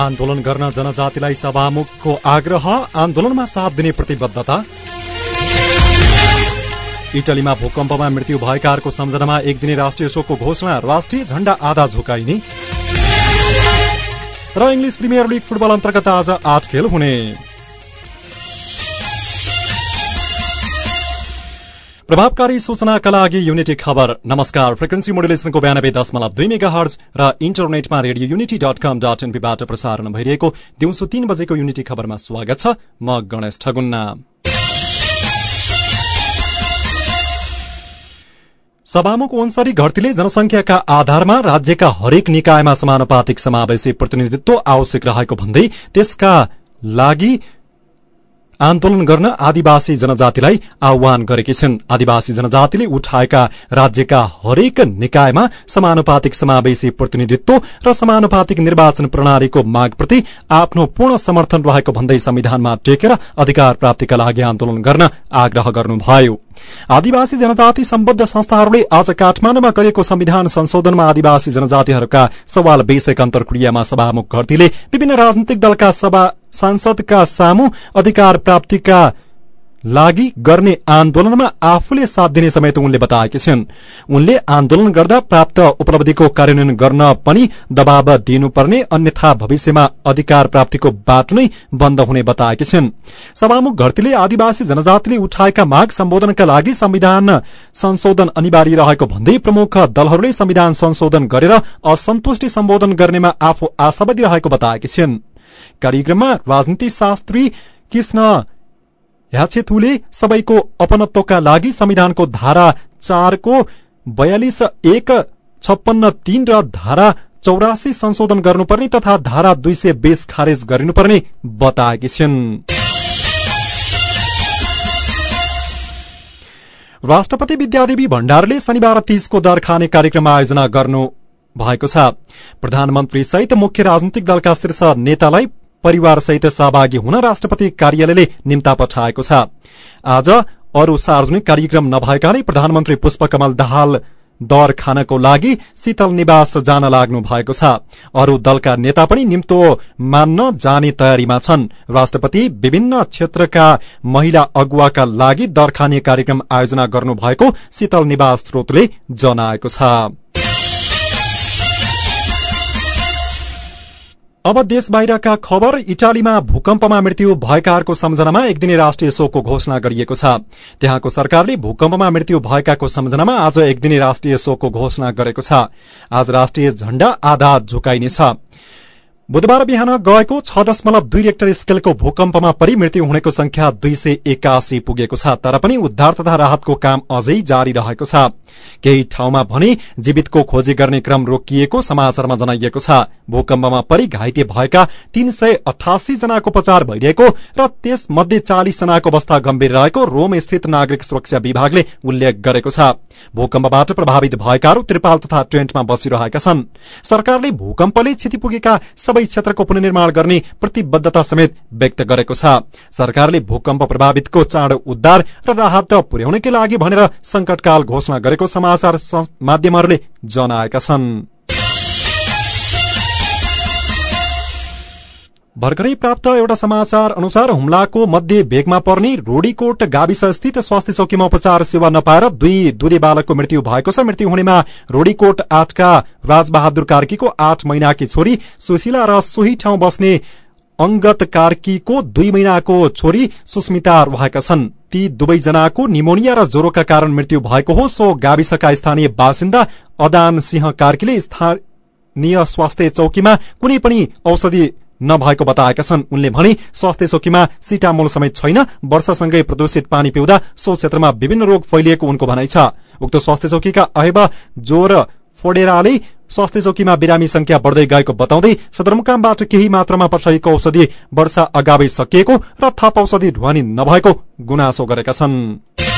आन्दोलन गर्न जनजातिलाई सभामुखको आग्रह आन्दोलनमा साथ दिने प्रतिबद्धता। इटलीमा भूकम्पमा मृत्यु भएकाहरूको सम्झनामा एक दिने राष्ट्रिय शोकको घोषणा राष्ट्रिय झण्डा आधा झुकाइने। र इङ्ग्लिस प्रिमियर लिग फुटबल अन्तर्गत आज आठ खेल हुने। प्रभावकारी सूचनाका लागि युनिटी खबर। नमस्कार। फ्रिक्वेन्सी मोडुलेसनको बयानब्बे दशमलव दुई मेगा हर्ज र इन्टरनेटमा radio unity dot com dot एनपीबाट प्रसारण भइरहेको दिउँसो तीन बजेको युनिटी खबरमा स्वागत छ। म गणेश ठगुन्ना। सभामुख ओन्सरी घरतीले जनसंख्याका आधारमा राज्यका हरेक निकायमा समानुपातिक समावेशी प्रतिनिधित्व आवश्यक रहेको भन्दै त्यसका लागि आन्दोलन गर्न आदिवासी जनजातिलाई आह्वान गरेकी छिन्। आदिवासी जनजातिले उठाएका राज्यका हरेक निकायमा समानुपातिक समावेशी प्रतिनिधित्व र समानुपातिक निर्वाचन प्रणालीको मागप्रति आफ्नो पूर्ण समर्थन रहेको भन्दै संविधानमा टेकेर अधिकार प्राप्तिका लागि आन्दोलन गर्न आग्रह गर्नुभयो। आदिवासी जनजाति सम्बद्ध संस्थाहरूले आज काठमाडौँमा गरिएको संविधान संशोधनमा आदिवासी जनजातिहरूका सवाल विषयक अन्तर्क्रियामा सभामुख घरतीले विभिन्न राजनैतिक दलका सभा सांसदका सामु अधिकार प्राप्तिका लागि गर्ने आन्दोलनमा आफूले साथ दिने समेत उनले बताएकी छिन्। उनले आन्दोलन गर्दा प्राप्त उपलब्धिको कार्यान्वयन गर्न पनि दबाव दिनुपर्ने अन्यथा भविष्यमा अधिकार प्राप्तिको बाटो नै बन्द हुने बताएकी छिन्। सभामुख घरतीले आदिवासी जनजातिले उठाएका माग सम्बोधनका लागि संविधान संशोधन अनिवार्य रहेको भन्दै प्रमुख दलहरूले संविधान संशोधन गरेर असन्तुष्टि सम्बोधन गर्नेमा आफू आशावादी रहेको बताएकी छिन्। कार्यक्रममा राजनीति शास्त्री कृष्ण ह्याछेथुले सबैको अपनत्वका लागि संविधानको धारा चारको बयालिस एक छप्पन्न तीन र धारा चौरासी संशोधन गर्नुपर्ने तथा धारा दुई सय बीस खारेज गरिनुपर्ने बताएकी छिन्। राष्ट्रपति विद्यादेवी भण्डारले शनिबार तीसको दर खाने कार्यक्रम आयोजना गर्नु भएको छ। प्रधानमन्त्री सहित मुख्य राजनीतिक दलका शीर्ष नेतालाई परिवारसहित सहभागी हुन राष्ट्रपति कार्यालयले निम्ता पठाएको छ। आज अरू सार्वजनिक कार्यक्रम नभएकाले प्रधानमन्त्री पुष्पकमल दाहाल दर खानको लागि शीतल निवास जान लाग्नु भएको छ। अरू दलका नेता पनि निम्तो मान्न जाने तयारीमा छन्। राष्ट्रपति विभिन्न क्षेत्रका महिला अगुवाका लागि दर खाने कार्यक्रम आयोजना गर्नुभएको शीतल निवास स्रोतले जनाएको छ। अब देश बाहिरका खबर इटालीमा भूकम्पमा मृत्यु भएकाहरूको सम्झनामा एक दिने राष्ट्रिय शोकको घोषणा गरिएको छ। त्यहाँको सरकारले भूकम्पमा मृत्यु भएकाको सम्झनामा आज एक दिने राष्ट्रिय शोकको घोषणा गरेको छ। आज राष्ट्रिय झण्डा आधा झुकाइनेछ। बुधबार बिहान गएको छ दशमलव दुई रेक्टर स्केलको भूकम्पमा परि मृत्यु हुनेको संख्या दुई सय एकासी पुगेको छ। तर पनि उद्धार तथा राहतको काम अझै जारी रहेको छ। केही ठाउँमा भने जीवितको खोजी गर्ने क्रम रोकिएको समाचारमा जनाइएको छ। भूकम्पमा परि घाइते भएका तीन सय अठासी जनाको उपचार भइरहेको र त्यसमध्ये चालिस जनाको अवस्था गम्भीर रहेको रोम स्थित नागरिक सुरक्षा विभागले उल्लेख गरेको छ। भूकम्पबाट प्रभावित भएकाहरू त्रिपाल तथा टेन्टमा बसिरहेका छन्। सरकारले भूकम्पले क्षति पुगेका सबै क्षेत्रको पुननिर्माण गर्ने प्रतिबद्धता समेत व्यक्त गरेको छ। सरकारले भूकम्प प्रभावितको चाँडो उद्धार र राहत पुर्याउनकै लागि भनेर संकटकाल घोषणा गरेको समाचार माध्यमहरूले जनाएका छन्। भर्खरै प्राप्त एउटा समाचार अनुसार हुम्लाको मध्य भेगमा पर्ने रोडीकोट गाविस स्थित स्वास्थ्य चौकीमा उपचार सेवा नपाएर दुई दुधे बालकको मृत्यु भएको छ। मृत्यु हुनेमा रोडीकोट आठका राजबहादुर कार्कीको आठ महिनाकी छोरी सुशीला र सोही ठाउँ बस्ने अंगत कार्कीको दुई महिनाको छोरी सुस्मिता रहेका छन्। ती दुवैजनाको निमोनिया र ज्वरोका कारण मृत्यु भएको हो। सो गाविसका स्थानीय बासिन्दा अदान सिंह कार्कीले स्थानीय स्वास्थ्य चौकीमा कुनै पनि औषधि नभएको बताएका छन्। उनले भने स्वास्थ्य चौकीमा सिटामोल समेत छैन वर्षासँगै प्रदूषित पानी पिउँदा सो क्षेत्रमा विभिन्न रोग फैलिएको उनको भनाइ छ। उक्त स्वास्थ्य चौकीका अहेब जोर फोडेराले स्वास्थ्य चौकीमा बिरामी संख्या बढ़दै गएको बताउँदै सदरमुकामबाट केही मात्रामा पठाइएको औषधि वर्षा अगावै सकिएको र थप औषधि ढुवानी नभएको गुनासो गरेका छन्।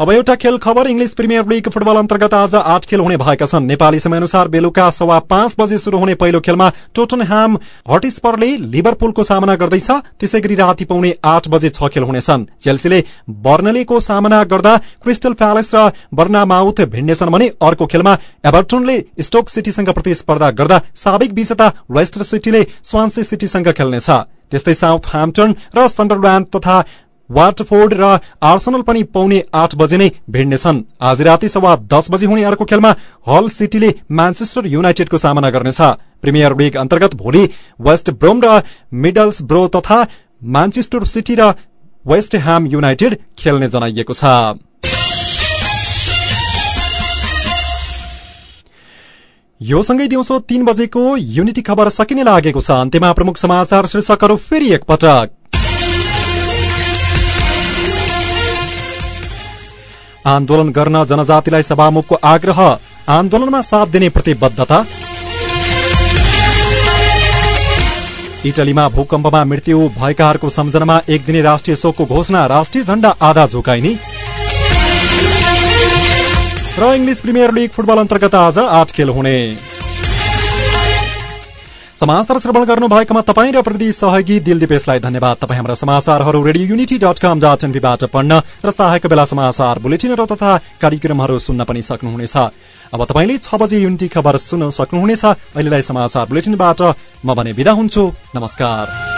अब एउटा खेल खबर इङ्ग्लिस प्रिमियर लिग फुटबल अन्तर्गत आज आठ खेल हुने भएका छन्। नेपाली समयअनुसार बेलुका सवा पाँच बजे शुरू हुने पहिलो खेलमा टोटनह्याम हटिस्परले लिभरपुलको सामना गर्दैछ। त्यसै गरी राति पाउने आठ बजे छ खेल हुनेछन् चेल्सीले बर्नलीको सामना गर्दा क्रिस्टल प्यालेस र बर्नामाउथ भिड्नेछन् भने अर्को खेलमा एभर्टनले स्टोक सिटीसँग प्रतिस्पर्धा गर्दा साबिक विजेता वेस्टर सिटीले स्वान्सी सिटीसँग खेल्नेछ। त्यस्तै साउथ ह्याम्पटन र सन्डरल्याण्ड तथा वाटफोर्ड र आर्सनल पनि पाउने आठ बजे नै भिड्नेछन्। आज राति सवा दस बजे हुने अर्को खेलमा हल सिटीले म्यान्चेस्टर युनाइटेडको सामना गर्नेछ। प्रिमियर लिग अन्तर्गत भोलि वेस्ट ब्रोम र मिडल्स ब्रो तथा म्यान्चेस्टर सिटी र वेस्ट ह्याम युनाइटेड खेल्ने जनाइएको छ। यो सँगै दिउँसो तीन बजेको युनिटी खबर सकिने लागेको छ। अन्त्यमा प्रमुख समाचार शीर्षकहरू फेरि एकपटक। आन्दोलन गर्न जनजातिलाई सभामुखको आग्रह आन्दोलनमा साथ दिने प्रतिबद्धता। इटलीमा भूकम्पमा मृत्यु भएकाहरूको सम्झनामा एक दिने राष्ट्रिय शोकको घोषणा राष्ट्रिय झण्डा आधा झुकाइने। र इङ्ग्लिस प्रिमियर लिग फुटबल अन्तर्गत आज आठ खेल हुने। समाचार श्रवण गर्नु भएकोमा तपाईँ र प्रविधि सहयोगी दिल दिपेशलाई धन्यवाद। तपाईँ हाम्रा समाचारहरू radio unity dot com dot एनपीबाट पढ्न र चाहेको बेला समाचार बुलेटिनहरू तथा कार्यक्रमहरू सुन्न पनि सक्नुहुनेछ। अब तपाईँले छ बजे युनिटी खबर सुन्न सक्नुहुनेछ। अहिलेलाई समाचार बुलेटिनबाट म भने विदा हुन्छु। नमस्कार।